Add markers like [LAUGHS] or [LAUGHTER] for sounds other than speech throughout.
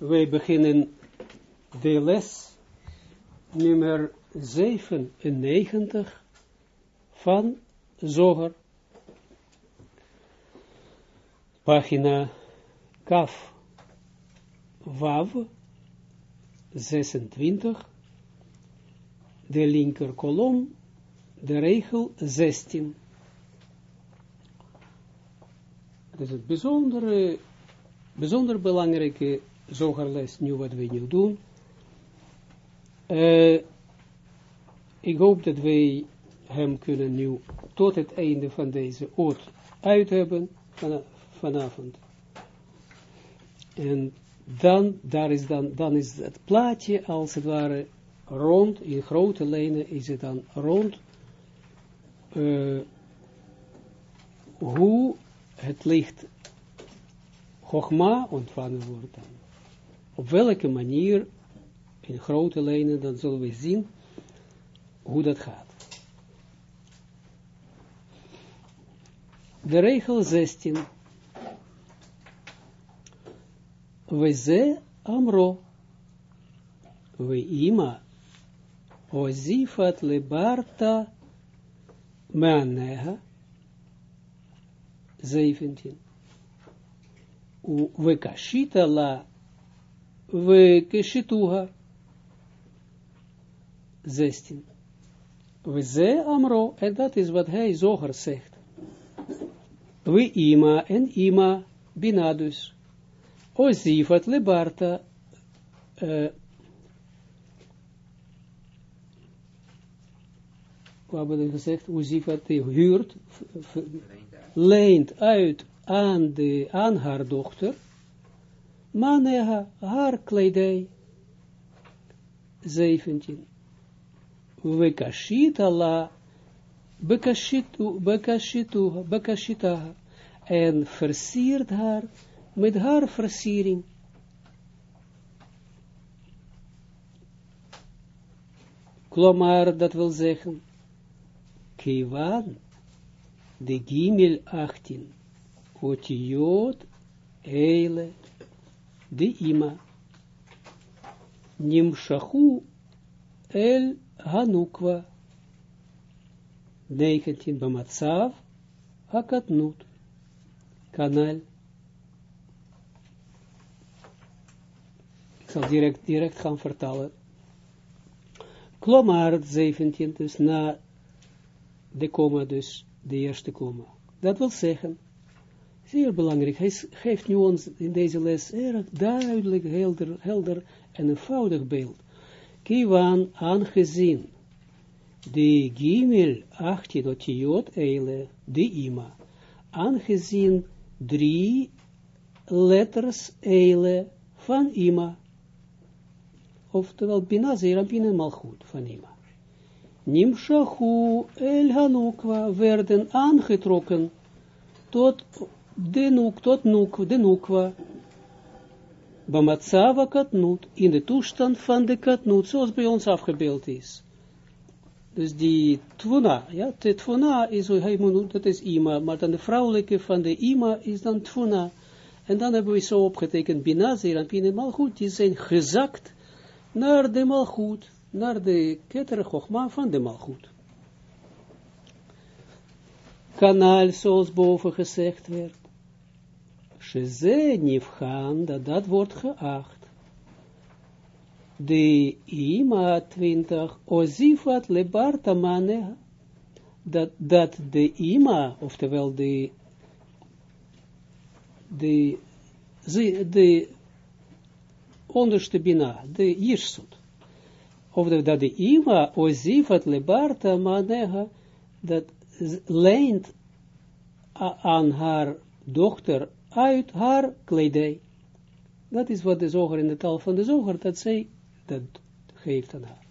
wij beginnen de les nummer 97 van Zoger, pagina Kaf Wav 26, de linker kolom, de regel 16. Het is het bijzondere, bijzonder belangrijke zogerles nu wat we nu doen. Uh, ik hoop dat wij hem kunnen nu tot het einde van deze oort uit hebben van, vanavond. En dan, daar is dan, dan is het plaatje als het ware rond, in grote lijnen is het dan rond, uh, hoe het licht Chogma ontvangen wordt. Op welke manier, in grote lijnen, dan zullen we zien hoe dat gaat. De regel 16. We ze amro. We ima. Ozifat lebarta meaneha. 17. We kashita la we keshituha. 16. We ze amro, en dat is wat hij zoger zegt. We ima en ima binadus. Ozifat lebarta. Uh, wat hebben we gezegd? Ozifat huurt, leent uit aan, de, aan haar dochter Maneha, haar kledij. 17. Vekashit Allah, bekashitu, bekashitu, bekashita, en versiert haar met haar versiering. Klomar, dat wil zeggen, Kivan, de Gimel 18, Otiot, Eile, de ima. Nimshachu el hanukwa. 19 Bamatsav Hakatnut. Kanaal. Ik zal direct, direct gaan vertalen. Klomar 17, dus na de komma, dus de eerste komma. Dat wil zeggen, Zeer belangrijk. Hij geeft nu ons in deze les erg duidelijk, helder, helder en eenvoudig beeld. Kiwan aangezien de gimel 18 otiot eile, de ima, aangezien drie letters eile van ima, oftewel bina zerampin malchut van ima. Nimshachu el hanukwa werden aangetrokken tot de nuk, tot nuk, de nukwa, bamatsava katnut, in de toestand van de katnut, zoals bij ons afgebeeld is. Dus die tvuna, ja, de tvuna is, dat is ima, maar dan de vrouwelijke van de ima is dan tvuna. En dan hebben we zo opgetekend, binazir en pine malchut, die zijn gezakt naar de malchut, naar de ketere van de malchut. Kanaal, zoals boven gezegd werd. Sheze nifhan, dat dat wordt geacht. De ima 20, ozifat lebarta mane, dat, dat de ima, oftewel de, de, de, de onderste bina, de jirsut, of dat de ima, ozifat lebarta maneha, dat leent aan haar dochter uit haar kledij. Dat is wat de zoger in de taal van de zoger, dat zij dat geeft aan haar.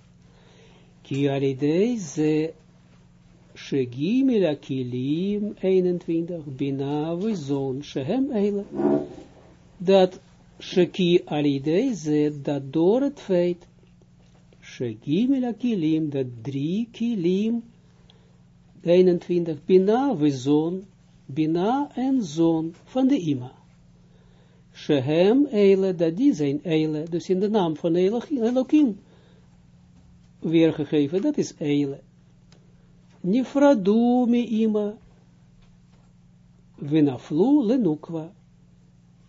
Ki alidei ze shegimila kilim 21 bina zon shehem eile. Dat sheki alidei ze dat door het feit shegimila kilim dat drie kilim 21 bina we zon Bina en zoon van de ima. Shehem Eile, dat die zijn Eile, dus in de naam van Elohim weergegeven, dat is Eile. Nifradu ima, vinaflu lenukwa,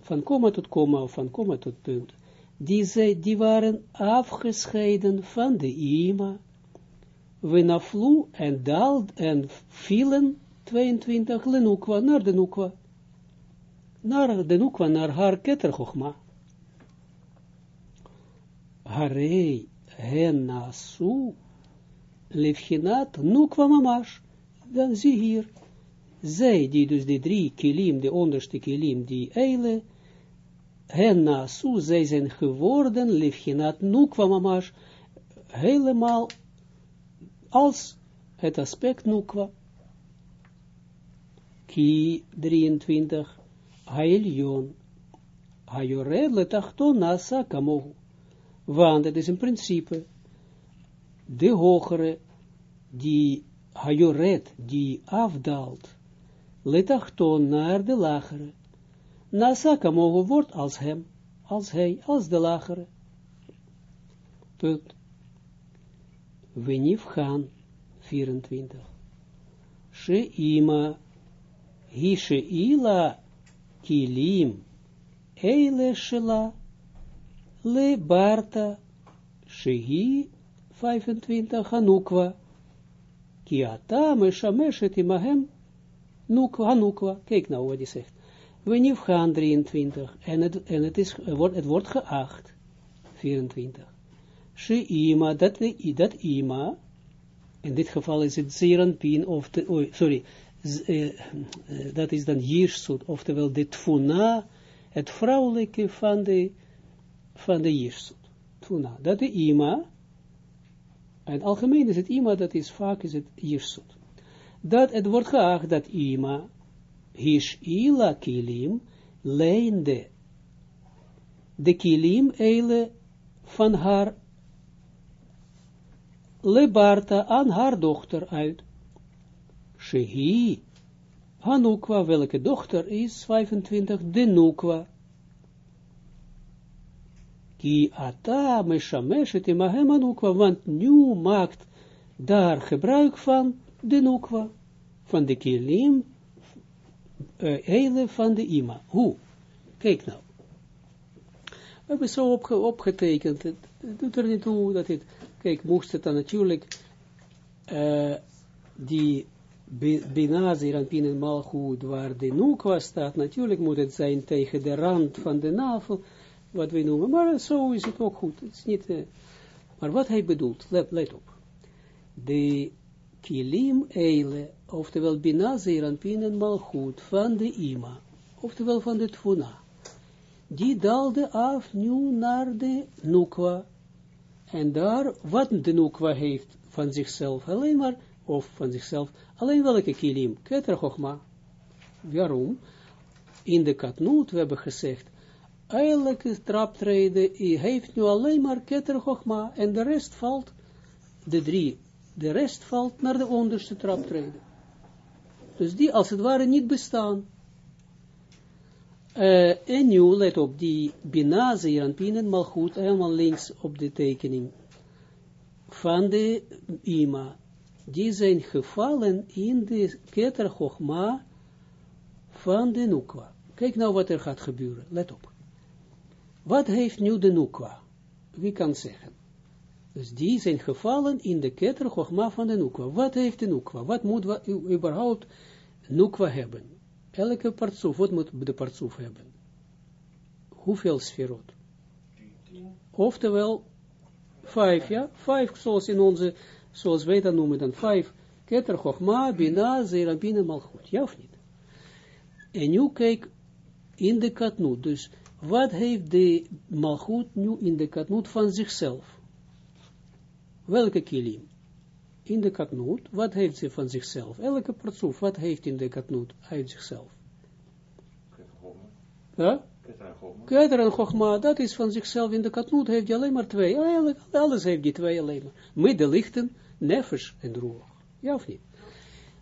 van komma tot komma, of van komma tot punt, die, die waren afgescheiden van de ima, vinaflu en daald en vielen 22 lenukwa, naar de nukwa, naar de nukwa, naar haar kettergochma. Harei hen nasu, levchinat nukwa mamash, dan zie hier, zij die dus de drie kilim, de onderste kilim, die eile, hen nasu, zij zijn geworden, levchinat nukwa mamash, helemaal als het aspect nukwa. Ki 23, Haelion, Hayored letachton nasa kamohu. Want het is een principe, de hogere, die hajoret, die afdaalt, letachton naar de lagere. Nasaka mogen wordt als hem, als hij, als de lagere. Punt. Wenif gaan, 24. Sheima, hi sheila, kilim, eile shela, le barta, shehi, 25, Hanukwa, ki ata meshameshet imahem, nukwa, Hanukwa, kijk nou wat hij zegt. We gaan 23, en het, en het, is, wordt, het wordt geacht, 24. She ima, dat, dat ima, in dit geval is het zeeranpien, of de, oh, sorry, dat is dan jirsut, oftewel de tfuna, het vrouwelijke van de, van de jirsut. Tfuna, dat de ima, en algemeen is het ima, dat is vaak is het jirsut. Dat het wordt geacht dat ima, hish ila kilim, leende de kilim eile van haar lebarta aan haar dochter uit. Shehi, Hanukwa, welke dochter is 25, de. Ki ata meshameshet imahem Hanukwa, want nu maakt daar gebruik van de Nukwa, van de kilim, uh, hele van de ima. Hoe? Kijk nou. We hebben zo opge opgetekend, het doet er niet toe dat het Kijk, moest het dan natuurlijk uh, die Binazir en Pinen Malchut, waar de Nukwa staat, natuurlijk moet het zijn tegen de rand van de navel, wat we noemen, maar zo is het ook goed. Het is niet, maar wat hij bedoelt, let, let op. De kilim eile, oftewel Binazir en Pinen Malchut, van de Ima, oftewel van de Tfuna, die daalde af nu naar de Nukwa, en daar, wat de Nukwa heeft van zichzelf, alleen maar, of van zichzelf, alleen welke kilim, keter chogma. Waarom? In de katnoot, we hebben gezegd, elke traptreden heeft nu alleen maar keter chogma, en de rest valt, de drie, de rest valt naar de onderste traptreden. Dus die als het ware niet bestaan. Uh, en nu, let op, die Bina, Zeeranpien en Malchut, helemaal links op de tekening van de Ima. Die zijn gevallen in de Keter van de Nukwa. Kijk nou wat er gaat gebeuren, let op. Wat heeft nu de Nukwa? Wie kan zeggen? Dus die zijn gevallen in de Keter van de Nukwa. Wat heeft de Nukwa? Wat moet we überhaupt Nukwa hebben? Elke partsoef, wat moet de partsoef hebben? Hoeveel sferot? Oftewel, vijf, ja? Vijf, zoals in onze, zoals wij dat noemen dan, vijf. Keter, Chochma, Bina, Zera, Bina, Malchut. Ja of niet? En nu kijk in de katnoot. Dus wat heeft de Malchut nu in de katnoot van zichzelf? Welke kilim? in de katnoot, wat heeft ze van zichzelf? Elke persoon, wat heeft in de katnoot uit zichzelf? Ja? Keter en Chogma, dat is van zichzelf. In de katnoot heeft hij alleen maar twee. Alles heeft die twee alleen maar. Middenlichten, nefesh en roer. Ja of niet?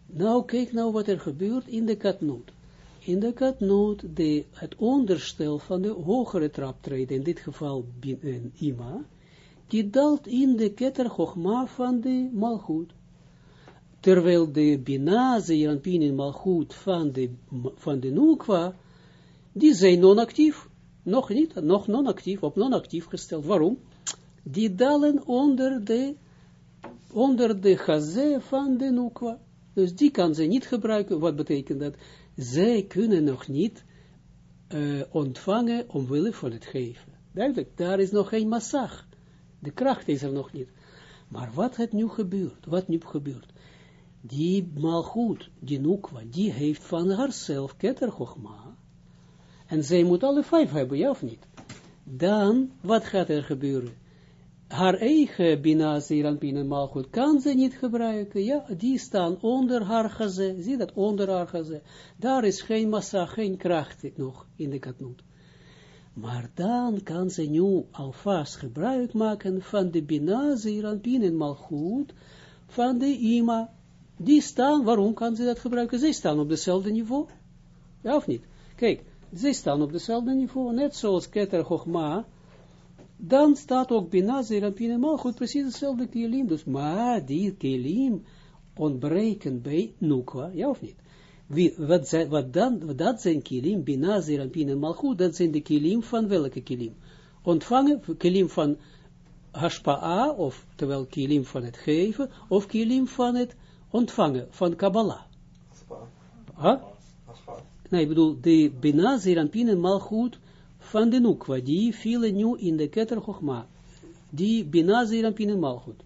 Nou, kijk nou wat er gebeurt in de katnoot. in de katnoot, het onderstel van de hogere traptreden, in dit geval bin, ima, die daalt in de keter chogma van de malchut. Terwijl de bina, zeeranpin in malchut van de, van de nukwa, die zijn non-actief. Nog niet, nog non-actief, op non-actief gesteld. Waarom? Die dalen onder de, onder de gazé van de nukwa. Dus die kan ze niet gebruiken. Wat betekent dat? Zij kunnen nog niet uh, ontvangen omwille van het geven. Duidelijk, daar is nog geen massag. De kracht is er nog niet. Maar wat het nu gebeurt, wat nu gebeurt, die malgoed, die nukwa, die heeft van haarzelf kettergochma, en zij moet alle vijf hebben, ja of niet? Dan, wat gaat er gebeuren? Haar eigen bina, zeeranpin en malgoed kan ze niet gebruiken, ja, die staan onder haar geze, zie dat, onder haar geze. Daar is geen massa, geen kracht nog in de katnoot. Maar dan kan ze nu alvast gebruik maken van de Bina, Zeranpin en Malchut, van de Ima. Die staan, waarom kan ze dat gebruiken? Zij staan op dezelfde niveau. Ja of niet? Kijk, zij staan op dezelfde niveau, net zoals Keter Chochma. Dan staat ook Bina, Zeranpin en Malchut precies hetzelfde kelim. Dus, maar die kelim ontbreken bij Nukwa, ja of niet? Wie, wat, zijn, wat, dan, dat zijn kilim, Bina, Zerampin en Malchut, dat zijn de kilim van welke kilim? Ontvangen, kilim van Hashpa'a, of terwijl kilim van het geven, of kilim van het ontvangen, van Kabbalah. Huh? Nee, ik bedoel, de Bina, Zerampin en Malchut van de Nukwa, die vielen nu in de Keter Chochma. Die Bina, Zerampin en Malchut.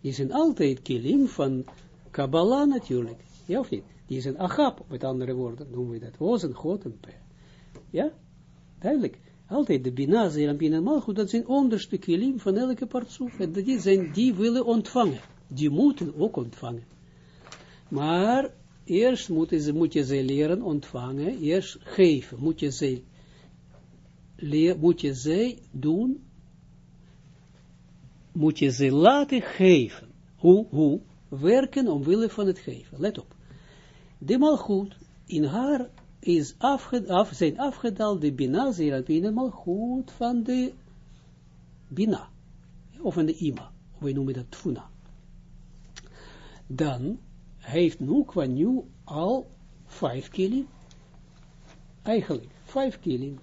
Die zijn altijd kilim van Kabbalah natuurlijk. Ja of niet? Die een agap, met andere woorden noemen we dat. Ozen, God en. Ja? Duidelijk. Altijd de bina, bina malchut, dat zijn onderste kilim van elke partsoef. En die, zijn, die willen ontvangen. Die moeten ook ontvangen. Maar eerst moet je ze leren ontvangen. Eerst geven. Moet je ze, moet je ze doen. Moet je ze laten geven. Hoe? Hoe? Werken omwille van het geven. Let op de malchut, in haar is afged, af, zijn afgedaald de bina, de malchut van de bina, of van de ima, wij noemen dat tfuna. Dan heeft Nukwa nu al vijf kilim, eigenlijk, vijf kilim.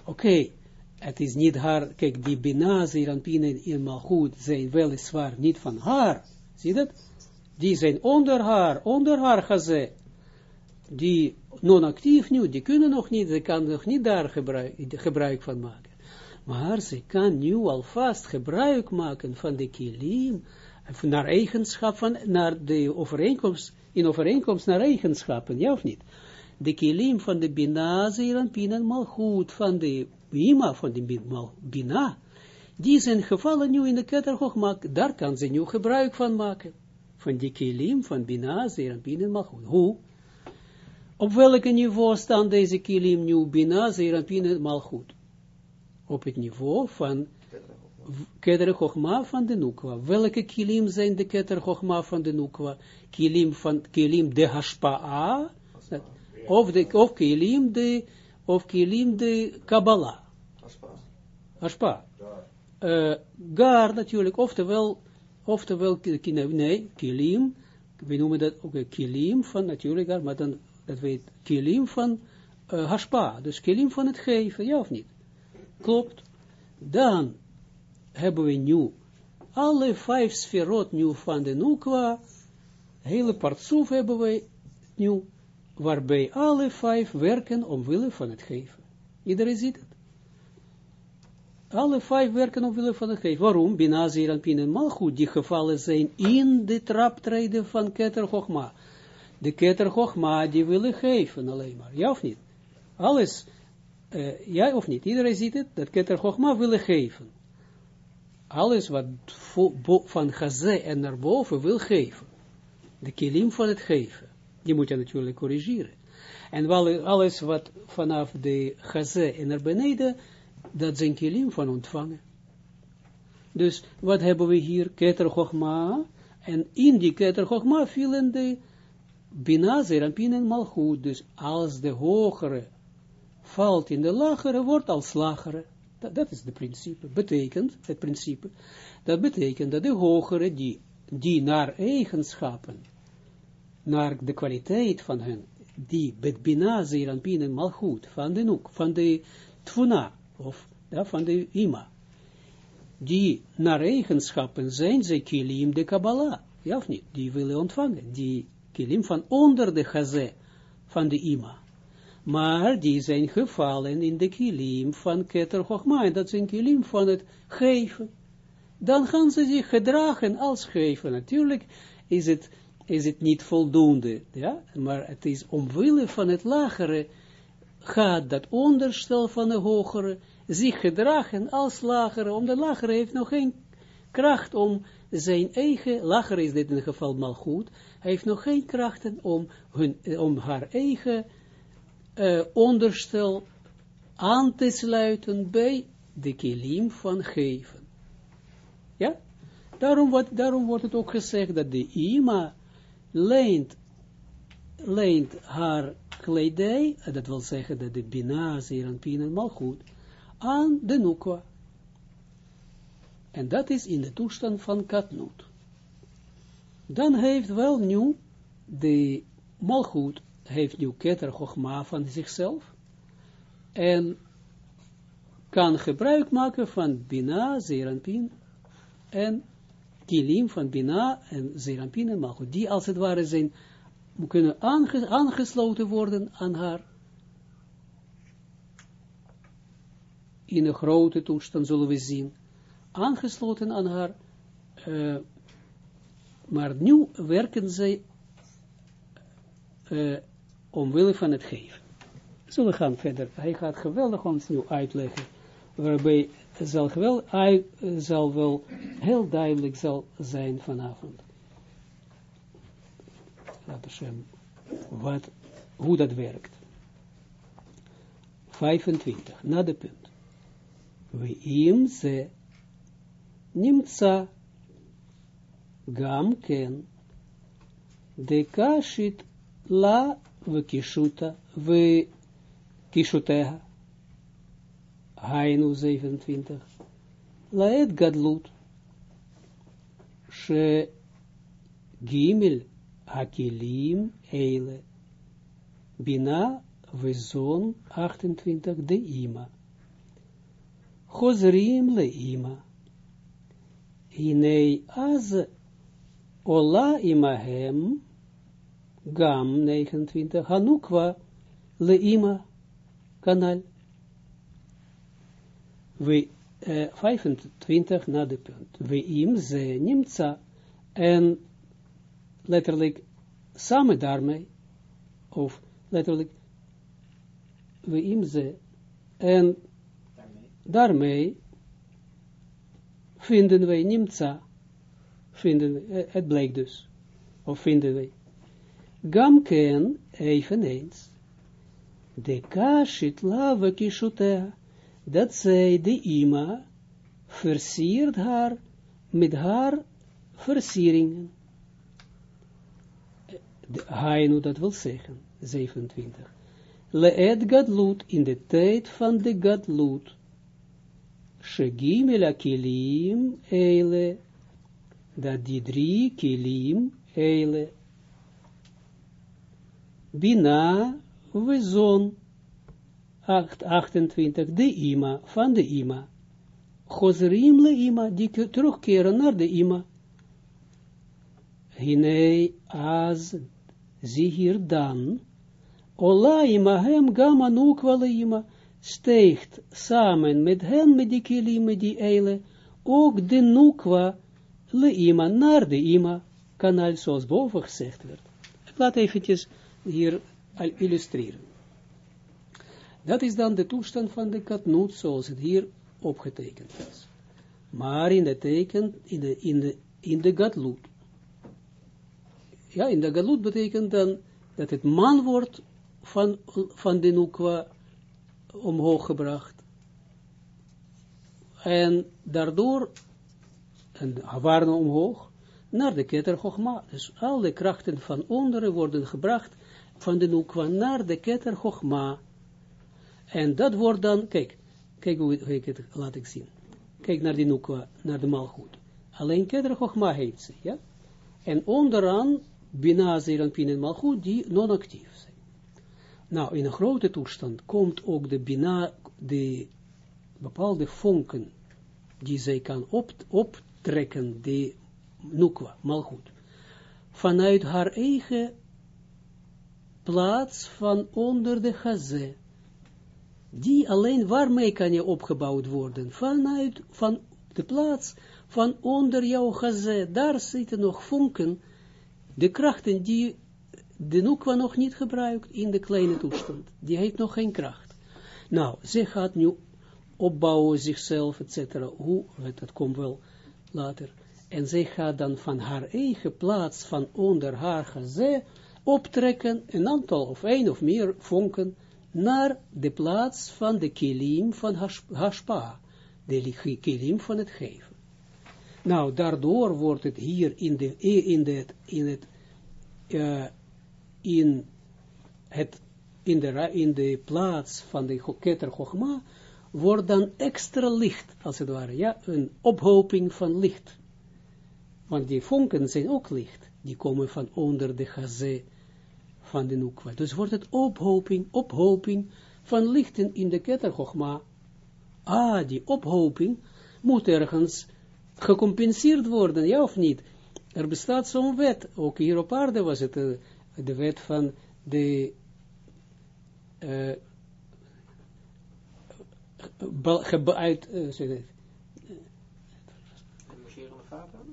Oké, okay, het is niet haar, kijk, die bina, zeeranpine in malchut zijn weliswaar niet van haar, zie dat? Die zijn onder haar, onder haar gezet die non-actief nu, die kunnen nog niet, ze kan nog niet daar gebruik, gebruik van maken. Maar ze kan nu alvast gebruik maken van de kilim, naar eigenschap van, naar de overeenkomst, in overeenkomst naar eigenschappen, ja of niet? De kilim van de bina, zeeran, pina, malchut, van de bima, van de bina, die zijn gevallen nu in de ketterhoogmak, daar kan ze nu gebruik van maken. Van die kilim, van bina, zeeran, pina, malchut. Hoe? Op welke niveau staan deze kilim nu bina, zeerampin malchut? Op het niveau van keter chogma van de nukwa. Welke kilim zijn de keter chogma van de nukwa? Kilim van kilim de hashpa'a? Of, de, of kilim de, of kilim de kabbalah? Hashpa. Uh, gar natuurlijk, oftewel, oftewel, nee, kilim, we noemen dat ook okay, kilim van natuurlijk, maar dan dat weet kilim van uh, hashpa, dus kilim van het geven, ja of niet? Klopt. Dan hebben we nu alle vijf sferot nu van de nukwa, hele partsoef hebben we nu, waarbij alle vijf werken omwille van het geven. Iedereen ziet het. Alle vijf werken omwille van het geven. Waarom? Binazir en Pin en Malchut, die gevallen zijn in de traptreden van Keter Chochma de keter Chochma, die willen geven alleen maar. Ja of niet? Alles, uh, ja of niet? Iedereen ziet het, dat keter Chochma willen geven. Alles wat van Gazé en naar boven wil geven. De kilim van het geven. Die moet je natuurlijk corrigeren. En alles wat vanaf de Gazé en naar beneden, dat zijn kilim van ontvangen. Dus wat hebben we hier? Keter. En in die Keter Chochma vielen de Bina, Zerampin en Malchut, dus als de hogere valt in de lagere, wordt als lagere. Dat, dat is het principe. Betekent, het principe, dat betekent dat de hogere, die, die naar eigenschappen, naar de kwaliteit van hun, die bet Bina, en Malchut, van de Nuk, van de Tfuna, of van de Ima, die naar eigenschappen zijn, ze kilim de Kabbalah, ja of niet, die willen ontvangen, die kilim van onder de gazé van de Ima. Maar die zijn gevallen in de kilim van Keter Chochma, dat zijn kilim van het geven. Dan gaan ze zich gedragen als geven. Natuurlijk is het, is het niet voldoende, ja, maar het is omwille van het lagere, gaat dat onderstel van de hogere zich gedragen als lagere, omdat lagere heeft nog geen kracht om zijn eigen, lagere is dit in geval mal goed, hij heeft nog geen krachten om, hun, om haar eigen uh, onderstel aan te sluiten bij de kilim van geven. Ja? Daarom, wat, daarom wordt het ook gezegd dat de ima leent, leent haar kledij, dat wil zeggen dat de bina, zeer en pin en malgoed, aan de nukwa. En dat is in de toestand van katnoot. Dan heeft wel nu de malgoed, heeft nu keter chogma van zichzelf, en kan gebruik maken van bina, zeranpin, en kilim van bina en zeranpin en die als het ware zijn, kunnen aangesloten worden aan haar. In een grote toestand zullen we zien, aangesloten aan haar, uh, maar nu werken zij uh, omwille van het geven. Zullen we gaan verder. Hij gaat geweldig ons nu uitleggen, waarbij zal, wel, eh, zal wel heel duidelijk zal zijn vanavond. Wat, hoe dat werkt. 25, na de punt. Weim ze nimtsa gam ken de kashit la Kishuta, we Kishutega Hainu 27, Laet Gadlut, She Gimel Akilim Eile, Bina Vizon, 28, De Ima, Chozrim Le Ima, Hinei Az Ola Imahem, gam 29, Hanukwa leima, kanal. We, uh, 25 na de punt. We im ze nimtza. En letterlijk samen daarmee, of letterlijk, we im ze, en daarmee vinden wij nimtza, vinden, het blijkt dus, of vinden wij, gamken eveneens, de kashit lava kishutea, dat zij de ima versiert haar met haar versieringen. Hainu dat wil zeggen, 27. Leed gadlut in de tijd van de gadlut Shegimela kilim eile, dat die drie kilim eile, bina zon 28, de ima, van de ima, Chozrim le ima, die terugkeren naar de ima. Hinei az, zie hier dan, Ola ima hem gama nukwa le ima, steegt samen met hen, met die kilim, met die eile, ook de nukwa, le ima, naar de ima, kanaal, zoals boven gezegd werd. Ik laat eventjes hier illustreren. Dat is dan de toestand van de katnoot, zoals het hier opgetekend is. Maar in de teken, in de, in de, in de gadloed. Ja, in de gadloed betekent dan dat het man wordt van, van de nukwa, omhoog gebracht. En daardoor, en waren omhoog, naar de keter. Dus alle krachten van onderen worden gebracht van de Nukwa naar de keter Chogma. En dat wordt dan, kijk, kijk hoe, ik het laat ik zien. Kijk naar die Nukwa, naar de Malchut. Alleen keter Chogma heeft ze, ja. En onderaan, Bina, Zeran, Pin en Malchut, die non-actief zijn. Nou, in een grote toestand komt ook de Bina, de bepaalde vonken, die zij kan op, optrekken, de Nukwa, Malchut, vanuit haar eigen plaats van onder de gazé. Die alleen, waarmee kan je opgebouwd worden? Vanuit, van de plaats van onder jouw gazé. Daar zitten nog vonken, de krachten die de Nukwa nog niet gebruikt in de kleine toestand. Die heeft nog geen kracht. Nou, ze gaat nu opbouwen zichzelf, etc. Hoe, dat komt wel later. En zij gaat dan van haar eigen plaats, van onder haar gazé, optrekken, een aantal of één of meer vonken, naar de plaats van de kilim van Hashpa, de kilim van het geven. Nou, daardoor wordt het hier in de, in de, in het, uh, in het, in de, in de plaats van de Keter Chogma, wordt dan extra licht, als het ware, ja, een ophoping van licht. Want die vonken zijn ook licht, die komen van onder de gazé van de Nukwa. Dus wordt het ophoping, ophoping van lichten in de Keter. Ah, die ophoping moet ergens gecompenseerd worden, ja of niet? Er bestaat zo'n wet, ook hier op aarde was het uh, de wet van de uh, uit, uh,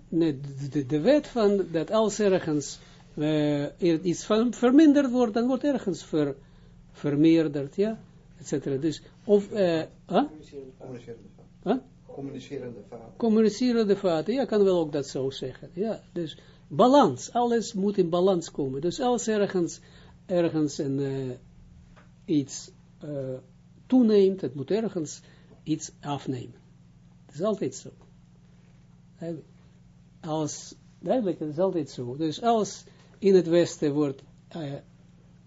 nee, de, de, wet van dat als ergens uh, iets van verminderd wordt, dan wordt ergens ver, vermeerderd, ja, etc. Dus, of, uh, huh? Communicerende vader. Communicerende vader, ja, kan wel ook dat zo zeggen, ja, dus balans, alles moet in balans komen, dus als ergens, ergens een, uh, iets uh, toeneemt, het moet ergens iets afnemen. Het is altijd zo. Als, duidelijk, het is altijd zo. Dus als in het Westen wordt uh,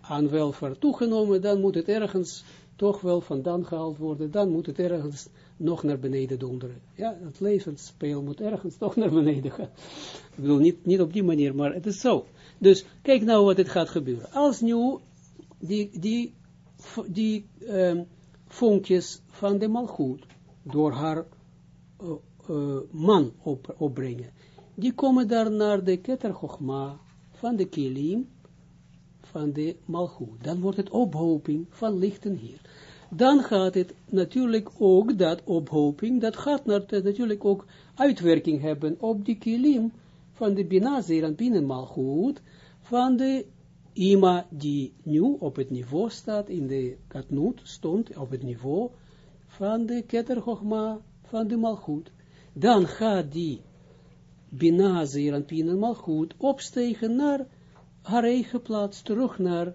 aan welvaart toegenomen, dan moet het ergens toch wel vandaan gehaald worden, dan moet het ergens nog naar beneden donderen. Ja, het levensspeel moet ergens toch naar beneden gaan. Ik bedoel, niet, niet op die manier, maar het is zo. Dus, kijk nou wat het gaat gebeuren. Als nu die, die, die um, vonkjes van de malgoed door haar uh, uh, man op, opbrengen, die komen daar naar de Keter van de kilim, van de malgoed. Dan wordt het ophoping van lichten hier. Dan gaat het natuurlijk ook, dat ophoping, dat gaat natuurlijk ook uitwerking hebben op die kilim van de binazer en malgoed, van de ima die nu op het niveau staat, in de katnoot stond op het niveau van de keter van de malgoed. Dan gaat die Bina, Zeranpin en Malchut opstegen naar haar eigen plaats, terug naar,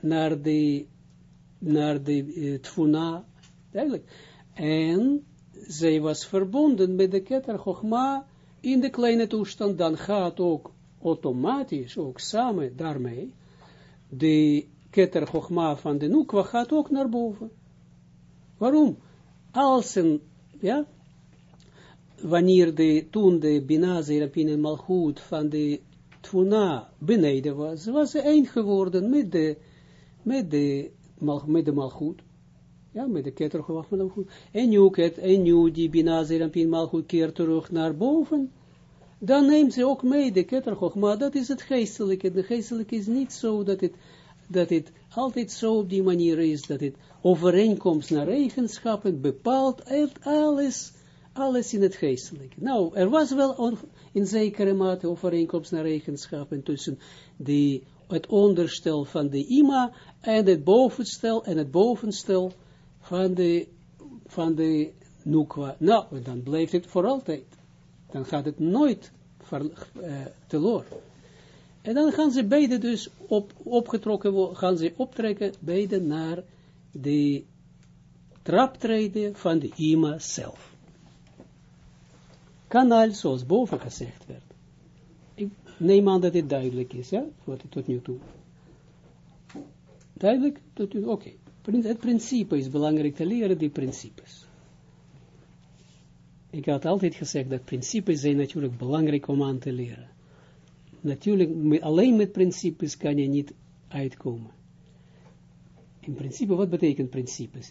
naar de, naar de uh, Tfuna. En zij was verbonden met de Keter Chochma in de kleine toestand, dan gaat ook automatisch, ook samen daarmee, de Keter Chochma van de Nukwa gaat ook naar boven. Waarom? Als een, ja, wanneer de, toen de en Malchut van de Tfuna beneden was, was ze één geworden met de, met de, met de Malchut. Ja, met de ketter de Malchut. En nu, ket, en nu die Bina Malchut keert terug naar boven, dan neemt ze ook mee de ketter maar dat is het geestelijke. De geestelijke is niet zo dat het, dat het altijd zo op die manier is, dat het overeenkomst naar eigenschappen bepaalt, alles alles in het geestelijke. Nou, er was wel in zekere mate overeenkomst naar eigenschappen tussen die, het onderstel van de ima en het bovenstel en het bovenstel van de, van de nukwa. Nou, dan blijft het voor altijd. Dan gaat het nooit ver, uh, teloor. En dan gaan ze beide dus op, opgetrokken, gaan ze optrekken, beide naar de traptreden van de ima zelf kanaal, zoals boven gezegd werd. neem aan dat dit duidelijk is, ja, wat tot nu toe. Duidelijk? Oké. Okay. Het principe is belangrijk te leren, die principes. Ik had altijd gezegd dat principes zijn natuurlijk belangrijk om aan te leren. Natuurlijk, alleen met principes kan je niet uitkomen. In principe, wat betekent principes?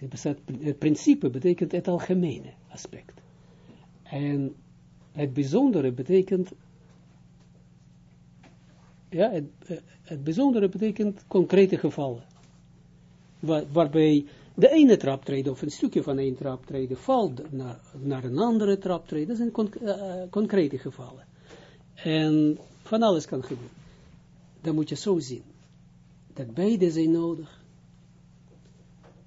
Het principe betekent het algemene aspect. En het bijzondere betekent, ja, het, het bijzondere betekent concrete gevallen. Waar, waarbij de ene traptreden of een stukje van een traptreden valt naar, naar een andere traptreden. Dat zijn con uh, concrete gevallen. En van alles kan gebeuren. Dan moet je zo zien. Dat beide zijn nodig.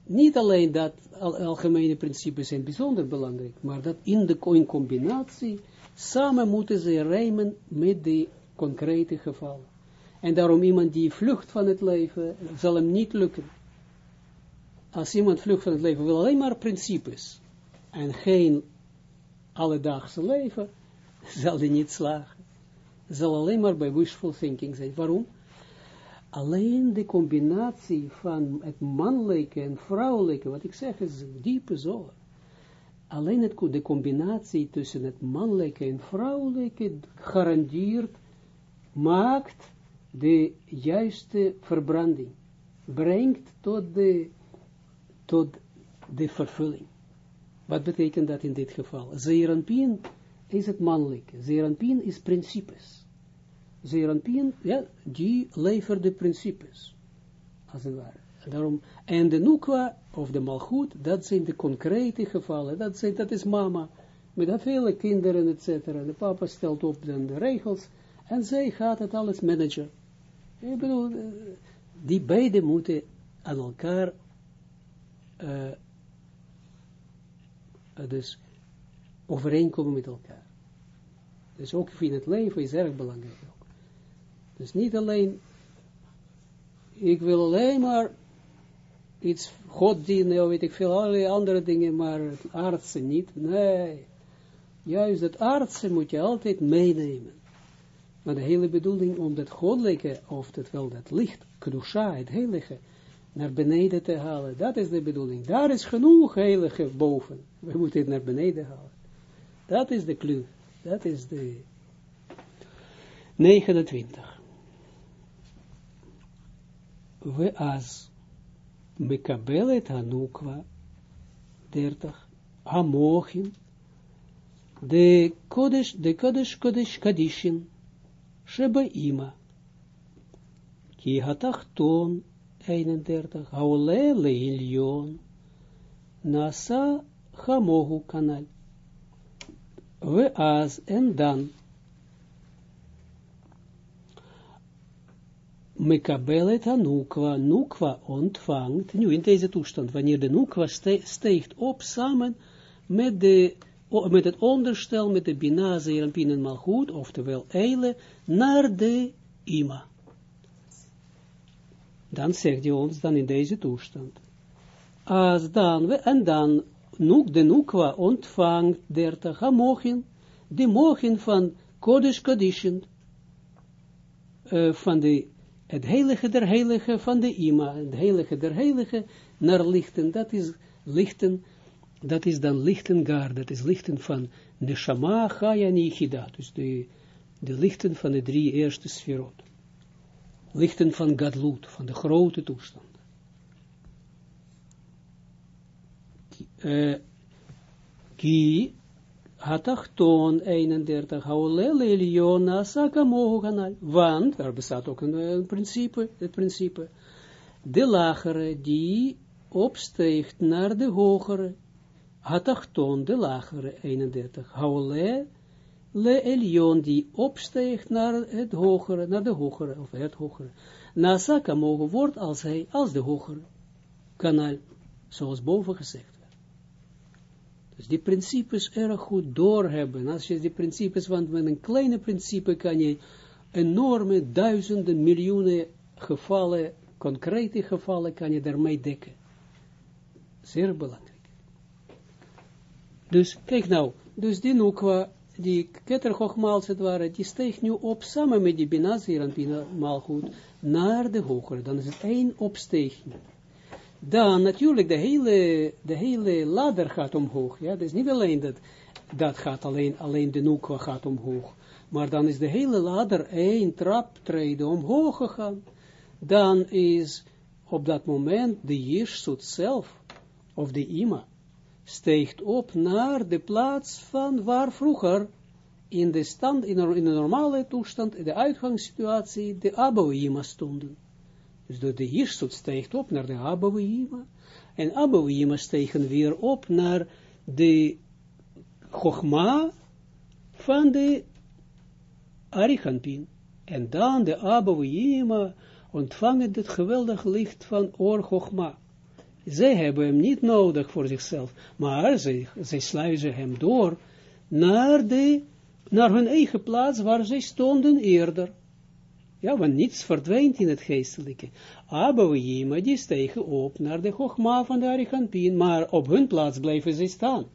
Niet alleen dat al algemene principes zijn bijzonder belangrijk, maar dat in de in combinatie samen moeten ze rijmen met de concrete gevallen. En daarom iemand die vlucht van het leven, zal hem niet lukken. Als iemand vlucht van het leven, wil alleen maar principes en geen alledaagse leven, [LAUGHS] zal hij niet slagen. Zal alleen maar bij wishful thinking zijn. Waarom? alleen de combinatie van het mannelijke en vrouwelijke, wat ik zeg is diepe zorg. Alleen het, de combinatie tussen het mannelijke en vrouwelijke garandeert, maakt de juiste verbranding, brengt tot de, tot de vervulling. Wat betekent dat in dit geval? Zeeranpien is het mannelijke, Zeeranpien is principes. Zeranpien, ja, die levert de principes, als het ware. Daarom, en de Nukwa, of de Malchut, dat zijn de concrete gevallen, dat, zijn, dat is mama, met vele kinderen, et cetera. De papa stelt op de regels, en zij gaat het alles managen. Ik bedoel, eh, die beide moeten aan elkaar, uh, dus overeenkomen met elkaar. Dus ook in het leven is erg belangrijk. Dus niet alleen, ik wil alleen maar iets God dienen, of weet ik veel, allerlei andere dingen, maar artsen niet. Nee, juist het artsen moet je altijd meenemen. Maar de hele bedoeling om dat goddelijke, of dat wel dat licht, kdusha, het heilige, naar beneden te halen. Dat is de bedoeling. Daar is genoeg heilige boven. We moeten het naar beneden halen. Dat is de clue. Dat is de 29 we as mekabelet hanukwa, 30, amochin, de kodesh, de kodesh kodesh kadishin, sheba ima, ki hatachton, 31, haole leilion, nasa hamohu kanal, we as en dan, mekabelet nukwa, nukwa ontvangt, nu in deze toestand, wanneer de nukwa steekt op samen met, met het onderstel, met de bina, zeeranpien en malchut, oftewel eile, naar de ima. Dan zegt hij ons dan in deze toestand. Als dan, en dan, nuk, de nukwa ontvangt dertig hamochin, de mochin van Kodesh Kadishin, uh, van de het heilige der heilige van de ima, het heilige der heilige naar lichten, dat is lichten, dat is dan lichten gar, dat is lichten van neshama, chaya, nichida, dus de, de lichten van de drie eerste sferot. Lichten van gadlut, van de grote toestand. Uh, ki Hatachton 31, Haulele Eliona Sakamohu kanal. Want, er bestaat ook een, een principe, het principe, de lagere die opsteegt naar de hogere, Hatachton, de lagere 31, Haule Le Elion die opsteegt naar het hogere, naar de hogere, of het hogere. Nasaka mogen wordt als hij, als de hogere kanaal, zoals boven gezegd. Dus die principes erg goed doorhebben. Als je die principes, want met een kleine principe kan je enorme duizenden, miljoenen gevallen, concrete gevallen, kan je daarmee dekken. Zeer belangrijk. Dus, kijk nou, dus die Nukwa die keter als die steeg nu op samen met die Bina Bina Malchut naar de hogere. Dan is het één opstijging. Dan natuurlijk de hele, de hele ladder gaat omhoog. Ja, is niet alleen dat, dat gaat alleen, alleen de noekwa gaat omhoog. Maar dan is de hele ladder één traptreden omhoog gegaan. Dan is op dat moment de Jirsut zelf, of de Ima, steegt op naar de plaats van waar vroeger in de stand, in de, normale toestand, in de uitgangssituatie, de Abouima stonden. Dus de, de Jirsut steegt op naar de Abouima, en Abouima stegen weer op naar de Chogma van de Arichanpin. En dan de Abouima ontvangen het geweldig licht van Or Chogma. Zij hebben hem niet nodig voor zichzelf, maar zij, zij sluizen hem door naar, de, naar hun eigen plaats waar zij stonden eerder. Ja, want niets verdwijnt in het geestelijke. Abouima, die stegen op naar de Chogma van de Arichampin, maar op hun plaats blijven zij staan.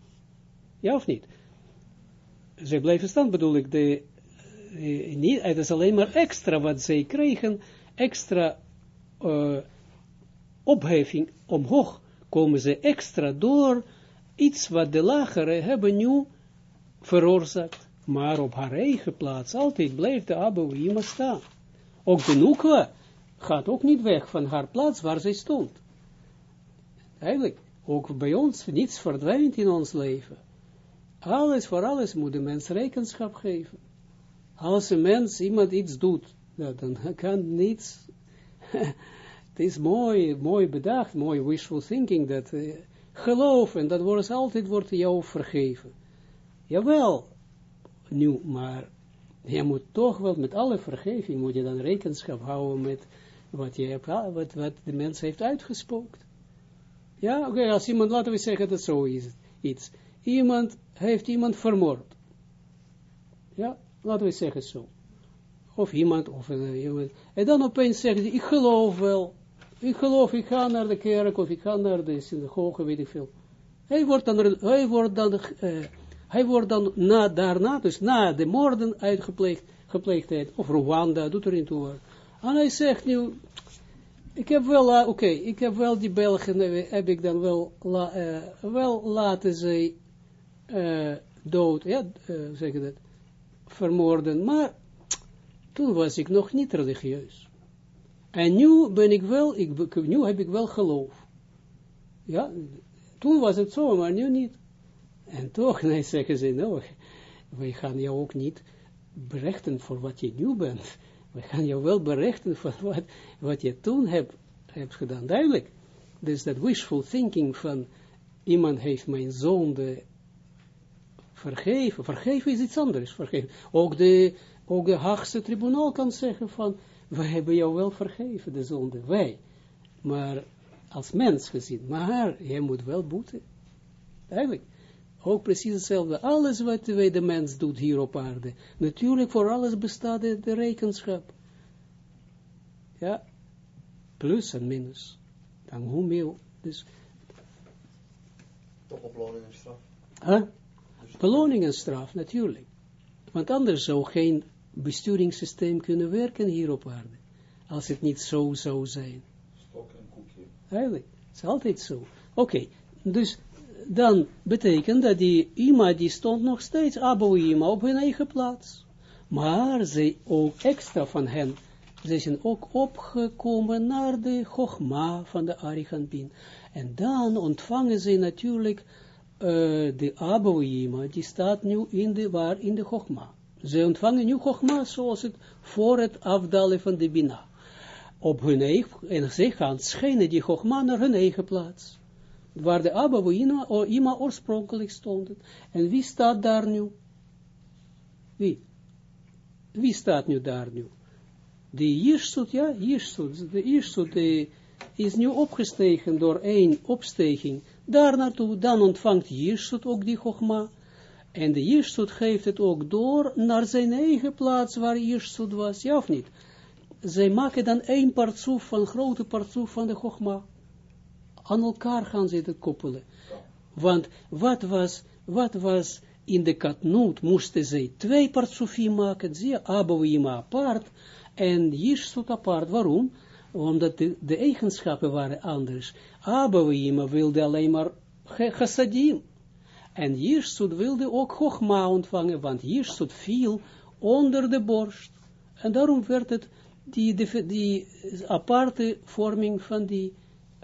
Ja of niet? Zij blijven staan, bedoel ik, de, eh, niet, het is alleen maar extra wat zij kregen, extra uh, opheffing omhoog, komen ze extra door iets wat de lagere hebben nu veroorzaakt. Maar op haar eigen plaats altijd blijft de Abouima staan. Ook de Nukwa gaat ook niet weg van haar plaats waar zij stond. Eigenlijk, ook bij ons, niets verdwijnt in ons leven. Alles, voor alles moet de mens rekenschap geven. Als een mens iemand iets doet, dan [LAUGHS] kan niets [LAUGHS] het is mooi, mooi bedacht, mooi wishful thinking, dat uh, geloof, en dat wordt altijd wordt jou vergeven. Jawel, nu, maar je moet toch wel met alle vergeving, moet je dan rekenschap houden met wat, je hebt, wat, wat de mens heeft uitgespookt. Ja, oké, als iemand, laten we zeggen dat zo is iets. Iemand heeft iemand vermoord. Ja, laten we zeggen zo of iemand, of uh, iemand, en dan opeens zegt hij, ik geloof wel, ik geloof, ik ga naar de kerk, of ik ga naar de synagoge, weet ik veel. Hij wordt dan, hij wordt dan, uh, hij wordt dan na, daarna, dus na de moorden uitgepleegd, gepleegdheid, of Rwanda, doet er niet toe. En hij zegt nu, ik heb wel, uh, oké, ik heb wel die Belgen, heb ik dan wel, la, uh, wel laten uh, dood, ja, zeg je dat, vermoorden, maar toen was ik nog niet religieus. En nu ben ik wel, ik, nu heb ik wel geloof. Ja, toen was het zo, maar nu niet. En toch, [LAUGHS] nee, zeggen ze, nou, wij gaan jou ook niet berechten voor wat je nu bent. We gaan jou wel berechten voor wat, wat je toen hebt, hebt gedaan. Duidelijk. Dus dat wishful thinking van iemand heeft mijn zonde vergeven. Vergeven is iets anders. Vergeven. Ook de ook de Haagse tribunaal kan zeggen van, wij hebben jou wel vergeven, de zonde, wij. Maar als mens gezien, maar je moet wel boeten. Eigenlijk, ook precies hetzelfde. Alles wat de mens doet hier op aarde, natuurlijk voor alles bestaat de, de rekenschap. Ja, plus en minus. Dan hoe meer, dus... Toch beloning en straf. Huh? Beloning en straf, natuurlijk. Want anders zou geen besturingssysteem kunnen werken hier op aarde. Als het niet zo zou zijn. Stok en koekje. Eigenlijk, het is altijd zo. Oké, dus dan betekent dat die ima, die stond nog steeds, Abu Ima, op hun eigen plaats. Maar zij ook extra van hen, zij zijn ook opgekomen naar de Chogma van de Arigantin. En dan ontvangen ze natuurlijk uh, de Abu Ima, die staat nu in de, waar, in de Chogma. Ze ontvangen nu Chogma zoals het voor het afdalen van de Bina. Op hun eigen, en zij gaan schijnen die Chogma naar hun eigen plaats. Waar de Abba o Ima oorspronkelijk stonden. En wie staat daar nu? Wie? Wie staat nu daar nu? De Jirsut, ja. De Jirsut is nu opgestegen door één opsteging. Daar naartoe, dan ontvangt Jirsut ook die Chogma. En de Jirsut geeft het ook door naar zijn eigen plaats waar Jirsut was, ja of niet? Zij maken dan één partsoef van, grote partsoef van de Chogma. Aan elkaar gaan ze het koppelen. Want wat was, wat was in de katnoot moesten zij twee partsofie maken, zie Abouima apart en Jirsut apart. Waarom? Omdat de, eigenschappen waren anders. Abouima wilde alleen maar chassadim. En Jirsut wilde ook Chogma ontvangen, want Jirsut viel onder de borst. En daarom werd het die, die, die aparte vorming van die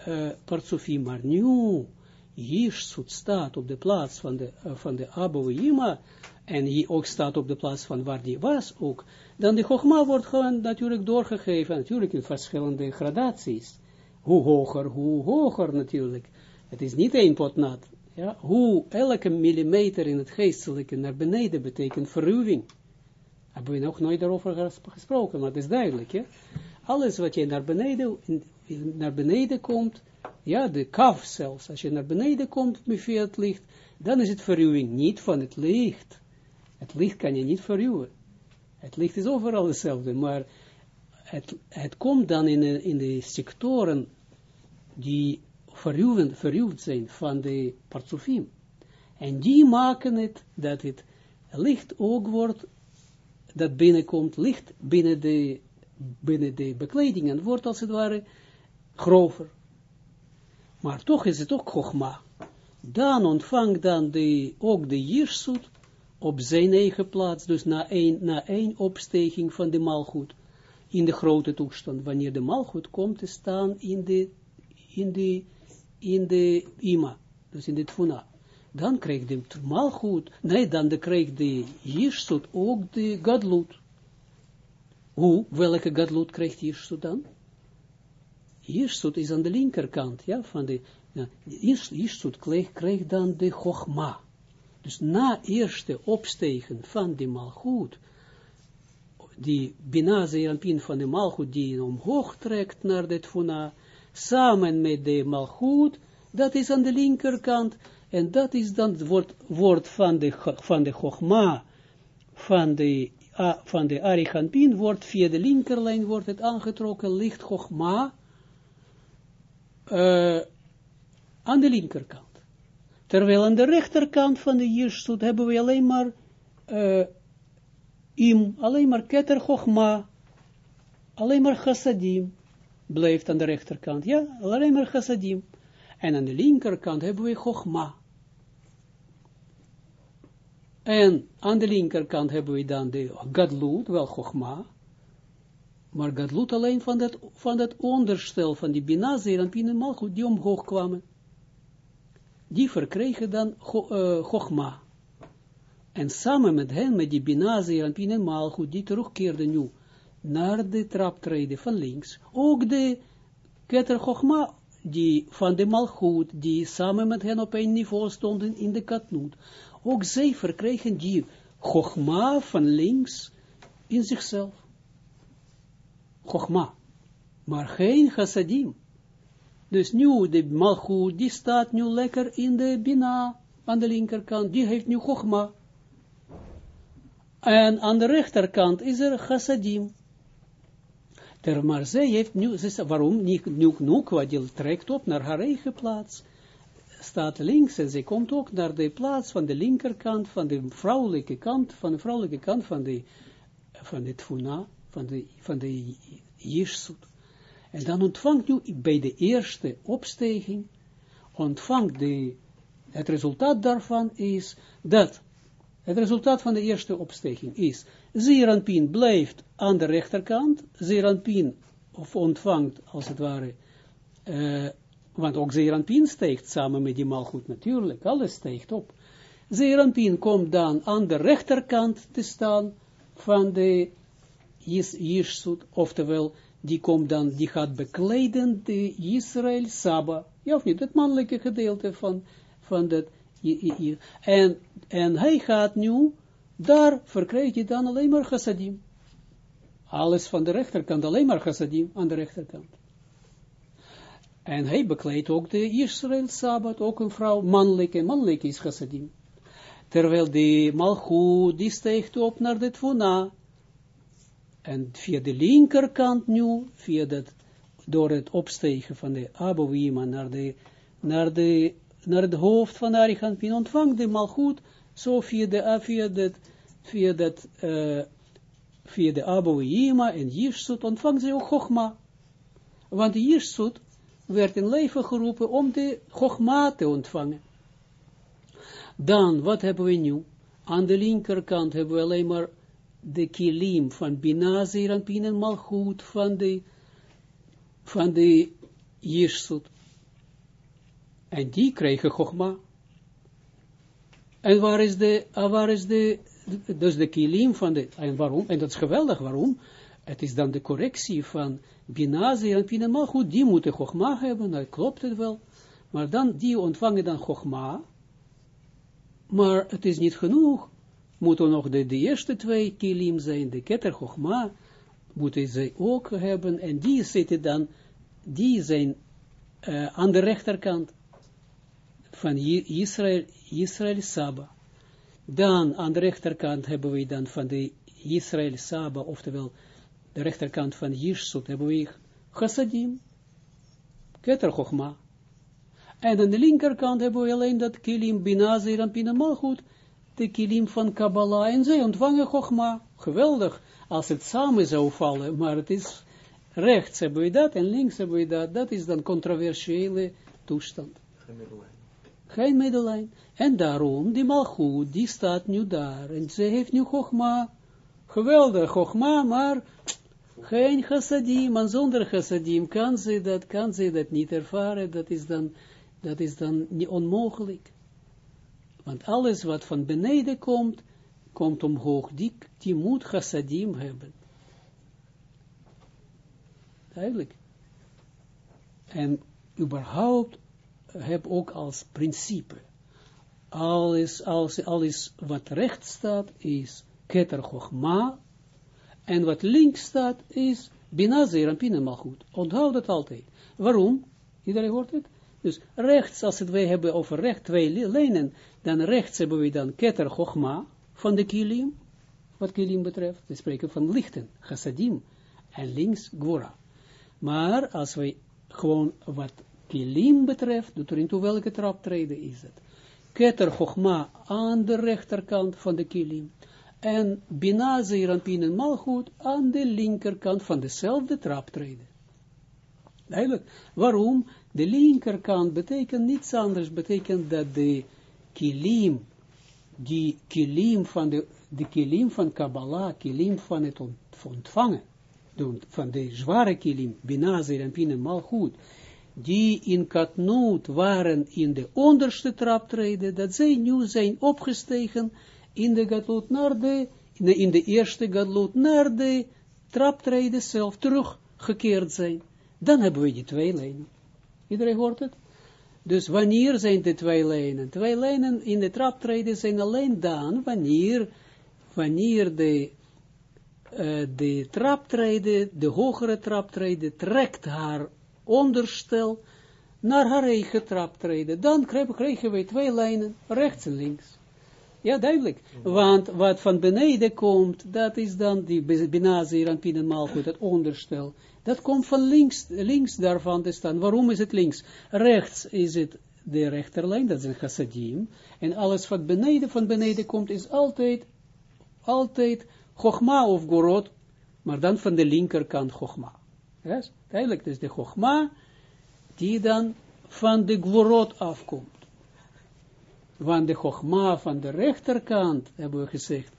uh. Maar nu, Jirsut staat op de plaats van de, uh, van de en hij ook staat op de plaats van waar die was ook, dan de Chogma wordt gewoon natuurlijk doorgegeven, natuurlijk in verschillende gradaties. Hoe hoger, hoe hoger natuurlijk. Het is niet één pot nat. Ja, hoe elke millimeter in het geestelijke naar beneden betekent verruwing. Hebben we nog nooit daarover gesproken, maar het is duidelijk. Alles wat je naar beneden, naar beneden komt, ja, de kaf zelfs, als je naar beneden komt via het licht, dan is het verruwing niet van het licht. Het licht kan je niet verruwen. Het licht is overal hetzelfde, maar het, het komt dan in de, in de sectoren die verruwend, verruwd zijn van de partsofim. En die maken het dat het licht ook wordt, dat binnenkomt, licht binnen de, binnen de bekleding en wordt als het ware grover. Maar toch is het ook Chogma. Dan ontvangt dan de, ook de Jirsut op zijn eigen plaats, dus na één, na opsteging van de malgoed, in de grote toestand, wanneer de malgoed komt te staan in de, in de in de ima, dus in de tfuna. Dan krijgt de malgoed, nee, dan krijgt de jirsut ook de gadlut. Hoe, welke gadlut krijgt jirsut dan? Jirsut is aan de linkerkant, ja, van de, ja, jirsut krijgt, krijgt dan de chogma. Dus na eerste opstegen van de malgoed, die bina pin van de malgoed, die omhoog trekt naar de tfuna, samen met de malchut, dat is aan de linkerkant, en dat is dan het woord, woord van de, van de chogma, van de, uh, van de wordt via de linkerlijn, wordt het aangetrokken, licht chogma, uh, aan de linkerkant. Terwijl aan de rechterkant van de Jirsut hebben we alleen maar uh, im, alleen maar keter chogma, alleen maar chassadim blijft aan de rechterkant. Ja, alleen maar chassadim. En aan de linkerkant hebben we chogma. En aan de linkerkant hebben we dan de gadlut, wel chogma. Maar gadlut alleen van dat, van dat onderstel van die binazer en malchut die omhoog kwamen. Die verkregen dan uh, chogma. En samen met hen, met die binazer en malchut, die terugkeerden nu naar de traptreden van links. Ook de Keter Chochma, die van de Malchut, die samen met hen op een niveau stonden in de Katnoot. Ook zij verkregen die Chochma van links in zichzelf. Chochma. Maar geen chassadim. Dus nu de Malchut, die staat nu lekker in de Bina, aan de linkerkant, die heeft nu Chochma. En aan de rechterkant is er chassadim. Ter maar zij heeft nu, ze, waarom niet nu, Nukwa, die trekt op naar haar eigen plaats, staat links en ze komt ook naar de plaats van de linkerkant, van de vrouwelijke kant, van de vrouwelijke kant van de, van de tfuna, van de, van de jirsut. En dan ontvangt nu bij de eerste opstijging, ontvangt de, het resultaat daarvan is dat, het resultaat van de eerste opstijging is, Zeranpin blijft aan de rechterkant, Zeranpin of ontvangt, als het ware, uh, want ook Zeranpin steekt samen met die malgoed natuurlijk, alles steekt op. Zeranpin komt dan aan de rechterkant te staan van de Jirsut, oftewel, die komt dan, die gaat bekleden de Israël Saba, ja of niet, het mannelijke gedeelte van, van dat, en, en hij gaat nu daar verkrijg je dan alleen maar chassadim. Alles van de rechterkant, alleen maar chassadim aan de rechterkant. En hij bekleedt ook de Israël Sabbat, ook een vrouw, mannelijke, mannelijke is chassadim. Terwijl de malchut, die steegt op naar de tvuna. En via de linkerkant nu, via dat, door het opstegen van de Abouima naar de, naar de naar het hoofd van Ariganpin, ontvangt de malgoed, zo via de, via dat, via dat, uh, via de Aboïma en Jirsut, ontvangt ze ook Chogma. Want Jirsut werd in leven geroepen om de Chogma te ontvangen. Dan, wat hebben we nu? Aan de linkerkant hebben we alleen maar de kilim van Bina, Zeranpin en Malchut van de, van de Jirsut. En die kregen Chogma. En waar is de, waar is de, dus de kilim van de, en waarom? En dat is geweldig, waarom? Het is dan de correctie van Bina, Zeranpin en Malchut, die moeten Chogma hebben, dat klopt het wel. Maar dan, die ontvangen dan Chogma, maar het is niet genoeg. Moeten nog de, de eerste twee kilim zijn, de keter chogma, moeten ze ook hebben, en die zitten dan, die zijn uh, aan de rechterkant van Israël, Israël Saba. Dan aan de rechterkant hebben we dan van de Israël Saba, oftewel de rechterkant van Jirsut, hebben we Chassadim, Keter Chochma. En aan de linkerkant hebben we alleen dat kilim binazir en pinamalchut, de kilim van Kabbalah, en zij ontvangen Chogma. Geweldig, als het samen zou vallen, maar het is rechts hebben we dat en links hebben we dat, dat is dan controversiële toestand. Geen middellijn. Geen middellijn. En daarom, die malchut, die staat nu daar, en ze heeft nu Chogma. Geweldig, Chogma, maar geen chassadim, en zonder chassadim kan ze dat, kan ze dat niet ervaren, dat is dan dat is dan niet onmogelijk. Want alles wat van beneden komt, komt omhoog, die, die moet chassadim hebben. Duidelijk. En überhaupt heb ook als principe, alles, alles, alles wat rechts staat, is keter chogma, en wat links staat, is binazer en pinemalgoed. Onthoud dat altijd. Waarom? Iedereen hoort het? Dus rechts, als het wij hebben over recht twee lijnen, dan rechts hebben we dan keter chogma van de kilim, wat kilim betreft. We spreken van lichten, chassadim, en links gora. Maar als wij gewoon wat kilim betreft, doet er into welke traptreden is het. Keter chogma aan de rechterkant van de kilim. En bina zeeranpin en malchut aan de linkerkant van dezelfde traptreden. Eigenlijk, waarom? De linkerkant betekent niets anders, betekent dat de kilim, die kilim van de, de kilim van Kabbalah, kilim van het ontvangen, van de zware kilim, Binazer en Pinen Malchut, die in Katnoot waren in de onderste traptreden, dat zij nu zijn opgestegen in de Gadlut naar de, in de eerste Gadlut naar de traptreden zelf teruggekeerd zijn. Dan hebben we die twee lijnen. Iedereen hoort het? Dus wanneer zijn de twee lijnen? Twee lijnen in de traptreden zijn alleen dan wanneer, wanneer de, uh, de traptreden, de hogere traptreden, trekt haar onderstel naar haar eigen traptreden. Dan krijgen we twee lijnen, rechts en links. Ja, duidelijk. Want wat van beneden komt, dat is dan die binazir en goed, het onderstel. Dat komt van links, links daarvan te staan. Waarom is het links? Rechts is het de rechterlijn, dat is een chassadim. En alles wat beneden van beneden komt, is altijd, altijd chogma of gorot, maar dan van de linkerkant chogma. Yes? Eigenlijk, dus de chogma, die dan van de gorot afkomt. Want de chogma van de rechterkant, hebben we gezegd,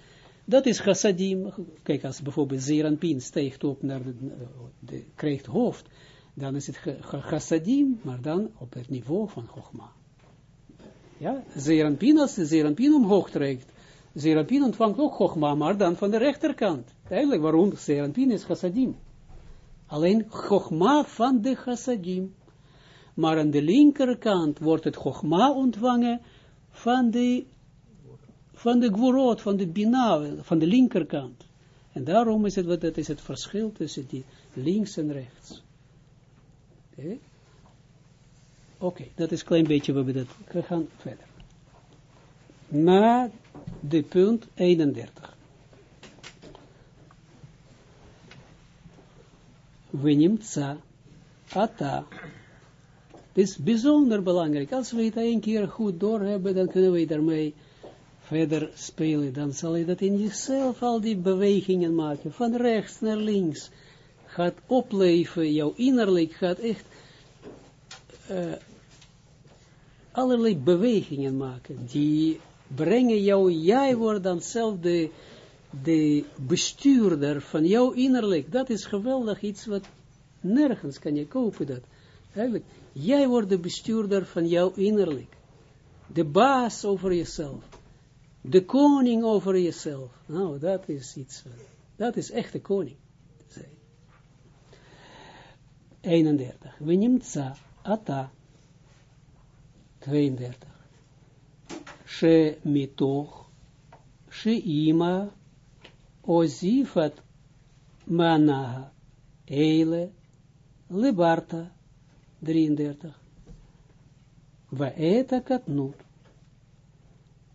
dat is chassadim. Kijk, als bijvoorbeeld Zeranpin stijgt op naar de, krijgt hoofd, dan is het chassadim, maar dan op het niveau van chogma. Ja, Zeranpin, als Zeranpin omhoog trekt, Zeranpin ontvangt ook chogma, maar dan van de rechterkant. Eigenlijk, waarom? Zeranpin is chassadim. Alleen chogma van de chassadim. Maar aan de linkerkant wordt het chogma ontvangen van de van de gworot, van de bina, van de linkerkant. En daarom is het, wat dat is het verschil tussen die links en rechts. Oké, dat is een klein beetje we dat, we gaan verder. Na de punt 31. We neemt ata Het is bijzonder belangrijk. Als we het een keer goed doorhebben, dan kunnen we daarmee verder spelen. Dan zal je dat in jezelf al die bewegingen maken. Van rechts naar links. Gaat opleven. Jouw innerlijk gaat echt uh, allerlei bewegingen maken. Die brengen jou, jij wordt dan zelf de, de bestuurder van jouw innerlijk. Dat is geweldig iets wat nergens kan je kopen dat. Jij wordt de bestuurder van jouw innerlijk. De baas over jezelf. De koning over jezelf. Nou, dat is iets, dat is echt de koning. 31. We nemen ata. 32. She mitoch, she ima, ozifat manaha, eile, libarta, 33. Vaeta katnut.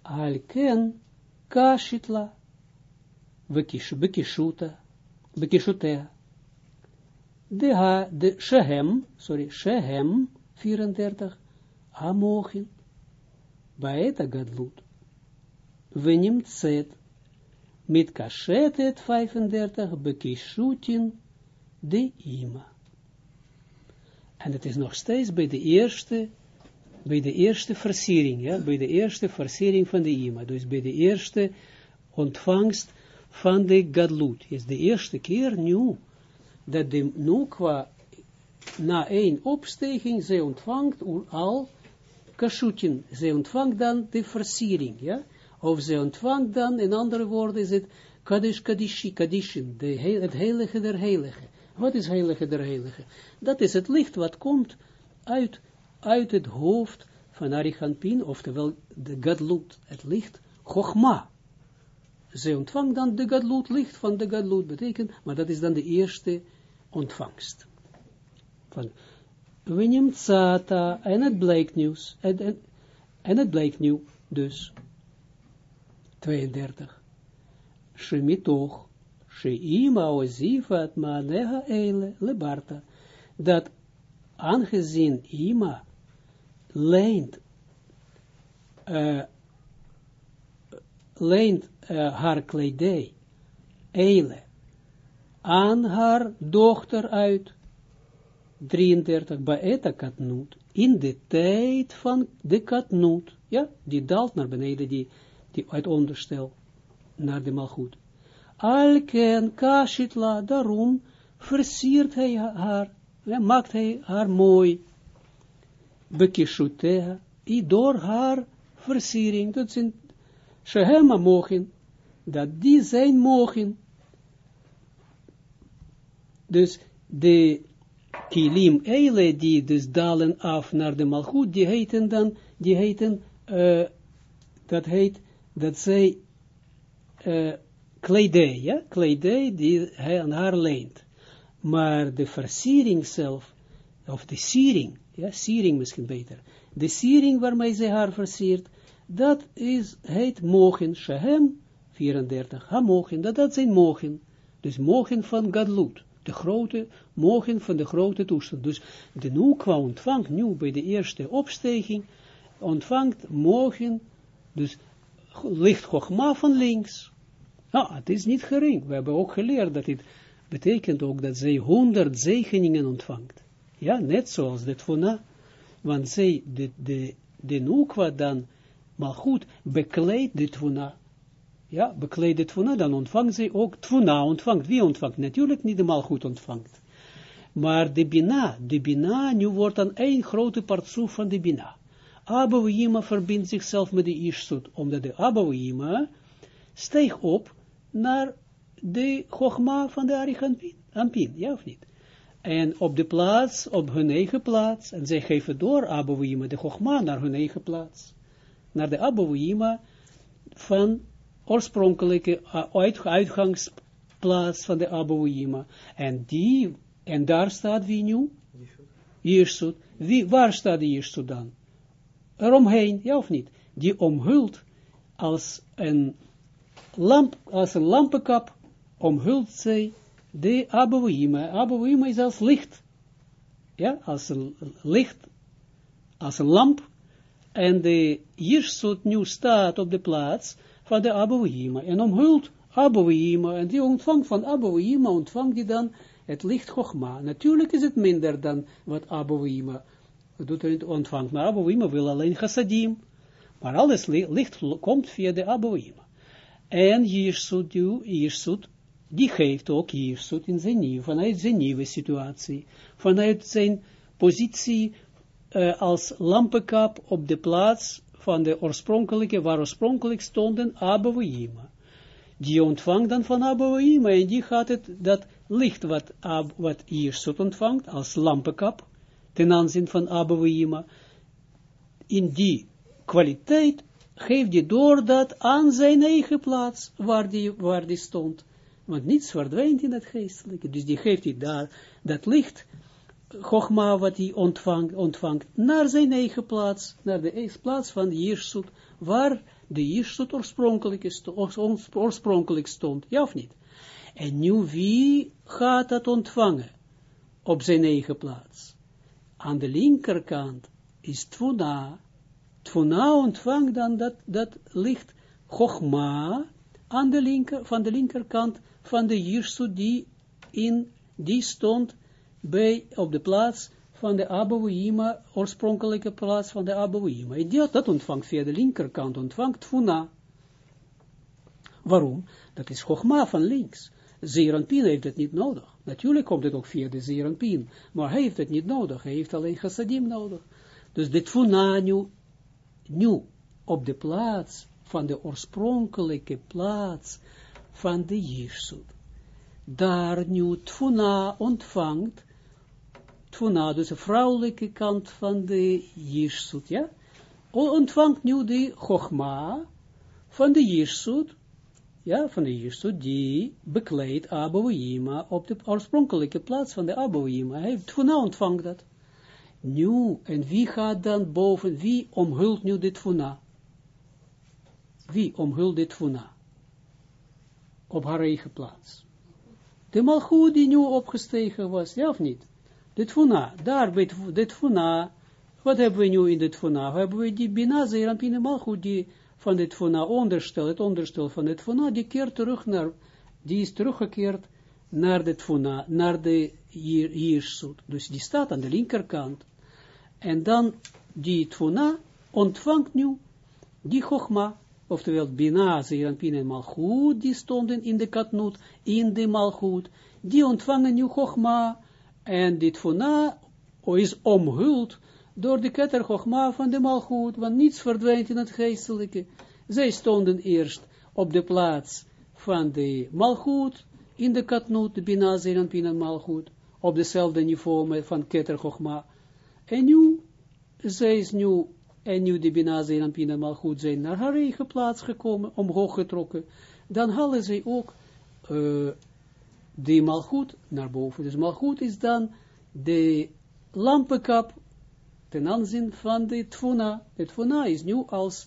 Alken kashitla. Bekishuta. Bekishutea. De ha, de shehem, sorry, shehem, 34. Amochin. Baeta gadlut. Venim tzet. Mit kashetet 35. Bekishutin de ima. En het is nog steeds bij de eerste, bij de eerste versiering, ja, bij de eerste versiering van de ima, dus bij de eerste ontvangst van de gadlut. is de eerste keer nu, dat de Nukwa na één opsteging, zij ontvangt al kashutin, zij ontvangt dan de versiering, ja, of zij ontvangt dan, in andere woorden is het Kadish Kadishi, Kadishin, de, het heilige der heilige. Wat is heilige der heilige? Dat is het licht wat komt uit, uit het hoofd van Arichanpin, oftewel de Gadlut, het licht, Chogma. Ze ontvangt dan de Gadlut, licht van de Gadlut betekent, maar dat is dan de eerste ontvangst. Van, we nemen Zata, en het blijkt nieuws, en het blijkt nieuw, dus, 32. Shemitoch, Sheima ozifat maneha eile lebarta. Dat aangezien Ima leent, uh, leent uh, haar kledij, eile, aan haar dochter uit, 33, baeta katnoot, in de tijd van de katnoot, ja, die daalt naar beneden, die, die uit onderstel, naar de malgoed. Alken kashitla, daarom versiert hij haar, ja, maakt hij haar mooi. Bekishutea, door haar versiering, dat zijn shehema mogen, dat die zijn mogen. Dus de kilim eile, die dus dalen af naar de malchut, die heten dan, die heten, uh, dat heet, dat zij, uh, kledij, ja, kledij die hij aan haar leent. Maar de versiering zelf, of de siering, ja, siering misschien beter, de siering waarmee zij haar versiert, dat is, heet mogen, shehem, 34, ha mogen, dat, dat zijn mogen, dus mogen van Gadlut, de grote, mogen van de grote toestand. Dus de Nukwa ontvangt nu bij de eerste opstijging, ontvangt mogen, dus licht Chogma van links, nou, het is niet gering. We hebben ook geleerd dat het betekent ook dat zij honderd zegeningen ontvangt. Ja, net zoals de Tvona. Want zij, de, de, de Nukwa dan, maar goed, bekleedt de Tvona. Ja, bekleedt de dan ontvangt zij ook Tvona ontvangt. Wie ontvangt? Natuurlijk niet de Malchut ontvangt. Maar de Bina, de Bina, nu wordt dan één grote partsoef van de Bina. Abouima verbindt zichzelf met de Ishsut, omdat de Abouima steeg op naar de Chogma van de Arichampin, ja of niet? En op de plaats, op hun eigen plaats, en zij geven door Abouima, de Chogma, naar hun eigen plaats. Naar de Abouima van oorspronkelijke uit, uitgangsplaats van de Abouima. En die, en daar staat wie nu? Wie, waar staat die Jirsut dan? Eromheen, ja of niet? Die omhult als een lamp, als een lampenkap omhult zij de Abouima. Abouima is als licht. Ja, als een licht als een lamp, en de Jirsut nu staat op de plaats van de Abouhima, en omhult Abouhima, en die ontvangt van Abouhima, ontvangt die dan het licht Chogma. Natuurlijk is het minder dan wat Abouhima doet ontvangt, maar Abouhima wil alleen chassadim, maar alles licht komt via de Abouhima. En Jirsut, die geeft ook Jirsut in zijn nieuw, vanuit zijn nieuwe situatie, vanuit zijn positie als lampenkap op de plaats van de oorspronkelijke, waar oorspronkelijk stonden Abouhima. Die ontvangt dan van Abouhima en die gaat het, dat licht wat, Ab, wat Jirsut ontvangt als lampenkap, ten aanzien van Abouhima, in die kwaliteit geeft hij door dat aan zijn eigen plaats, waar die, waar die stond. Want niets verdwijnt in het geestelijke. Dus die geeft hij daar, dat licht, Chogma wat hij ontvangt, ontvangt, naar zijn eigen plaats, naar de eigen plaats van Jirsut, waar de Jirsut oorspronkelijk, oorspronkelijk stond, ja of niet? En nu wie gaat dat ontvangen op zijn eigen plaats? Aan de linkerkant is Tvuna, Tvuna ontvangt dan dat, dat licht Chogma aan de linker, van de linkerkant van de Jirsut die in, die stond bij, op de plaats van de Abouhima, oorspronkelijke plaats van de Abouhima. En die, dat ontvangt via de linkerkant, ontvangt Tfuna. Waarom? Dat is Chogma van links. Zeranpin heeft het niet nodig. Natuurlijk komt het ook via de Zeranpin, maar hij heeft het niet nodig. Hij heeft alleen Chassadim nodig. Dus de Tfuna nu, nu op de plaats van de oorspronkelijke plaats van de Jirsut. Daar nu Tfuna ontvangt, Tfuna, dus de vrouwelijke kant van de Jirsut, ja, ontvangt nu de Chogma van de Jirsut, ja, van de Jirsut, die bekleedt Abouima op de oorspronkelijke plaats van de Abouima. Tfuna ontvangt dat. Nu, en wie gaat dan boven, wie omhult nu dit Tfuna? Wie omhult dit Tfuna? Op haar eigen plaats. De Malchut die nu opgestegen was, ja of niet? Dit Tfuna, daar bij dit Tfuna, wat hebben we nu in dit Tfuna? Hebben we die Bina Zeerampine die van dit Tfuna onderstel, het onderstel van dit Tfuna, die keert terug naar, die is teruggekeerd naar dit Tfuna, naar de Jirsut. Dus die staat aan de linkerkant. En dan die Tfuna ontvangt nu die Chogma, oftewel Bina, Zeerampine en Malchut, die stonden in de Katnut, in de Malchut, die ontvangen nu Chogma, en dit Tfuna is omhuld door de ketter Chogma van de Malchut, want niets verdwijnt in het geestelijke. Zij stonden eerst op de plaats van de Malchut, in de Katnut, de Bina, Zeerampine en Malchut, op dezelfde niveau van ketter Chogma. En nu, zij is nu en nu de Binaze en Pina Malchut zijn naar haar eigen plaats gekomen, omhoog getrokken, dan halen zij ook uh, de Malchut naar boven. Dus Malchut is dan de lampenkap ten aanzien van de Tfuna. De Tfuna is nu als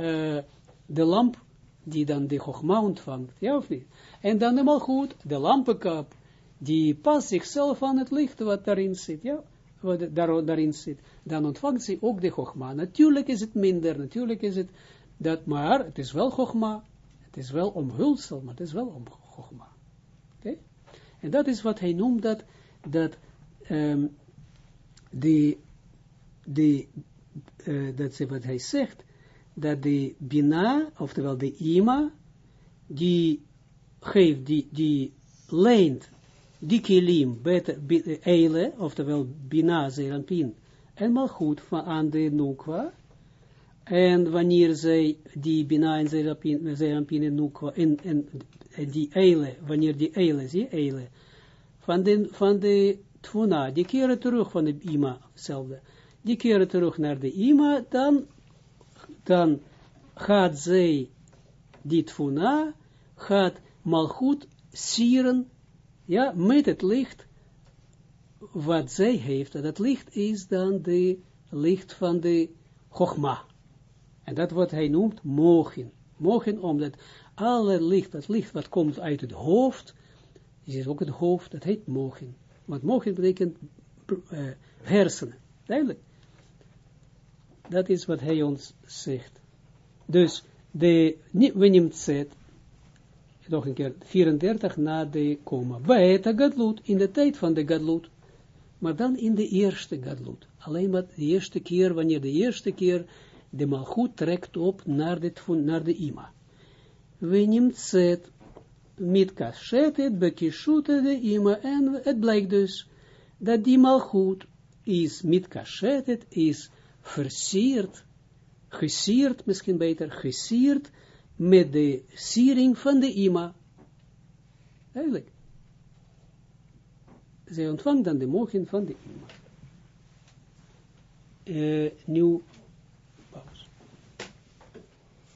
uh, de lamp die dan de Chogma ontvangt, ja of niet? En dan de Malchut, de lampenkap, die past zichzelf aan het licht wat daarin zit, ja wat daar, daarin zit, dan ontvangt ze ook de Chogma. Natuurlijk is het minder, natuurlijk is het dat, maar het is wel Chogma, het is wel omhulsel, maar het is wel om Chogma. En dat is wat hij noemt dat, dat um, de, de, uh, dat is wat hij zegt, dat de Bina, oftewel de Ima, die geeft, die, die leent die kilim, eile, oftewel bina, zeranpin, en malchut van aan de nukwa, en wanneer zij die bina en zeranpin en nukwa, en, en, en die eile, wanneer die eile, zie eile, van de, van de tfuna, die keren terug van de ima, hetzelfde, die keren terug naar de ima, dan, dan gaat zij, die tfuna, gaat malchut sieren ja, met het licht wat zij heeft, dat licht is dan de licht van de Chogma. En dat wat hij noemt mogen. Mogen omdat alle licht, dat licht wat komt uit het hoofd, is ook het hoofd, dat heet mogen. Want mogen betekent uh, hersenen, duidelijk. Dat is wat hij ons zegt. Dus, de, we neemt zet, nog een keer, 34 na de komma. Bij het gadlut, in de tijd van de gadlut. Maar dan in de eerste gadlut. Alleen maar de eerste keer, wanneer de eerste keer de malchut trekt op naar, dit, naar de ima. We zet, met kashetet, bekishute de ima, en het blijkt dus, dat die malchut is met kashetet, is versierd, gesierd, misschien beter, gesierd, met de siering van de ima. Eigenlijk. Zij ontvangt dan de mogen van de ima. Uh, nu